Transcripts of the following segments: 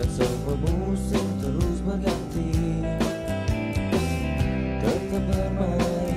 Bersama musim terus berganti Tetap bermain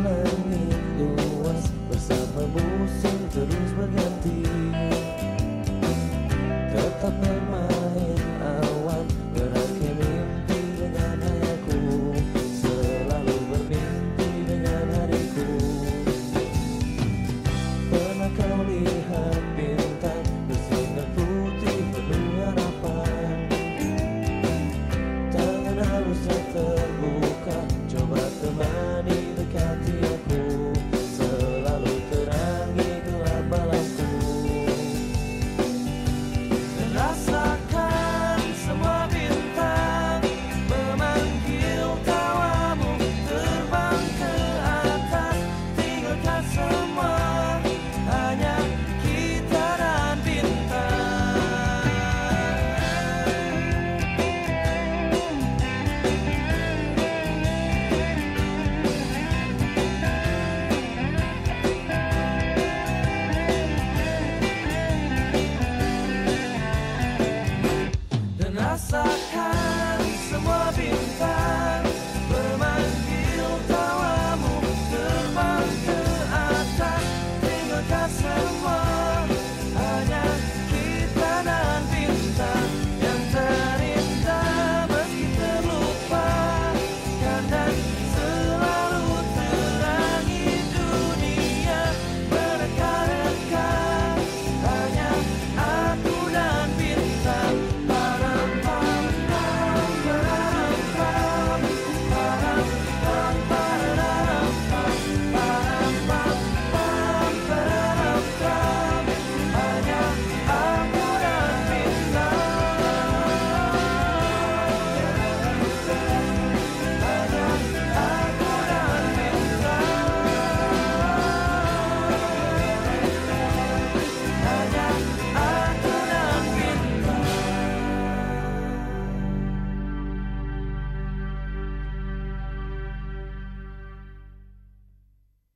langit luas Bersama musim terus berganti. Tetap rasakan semua bintang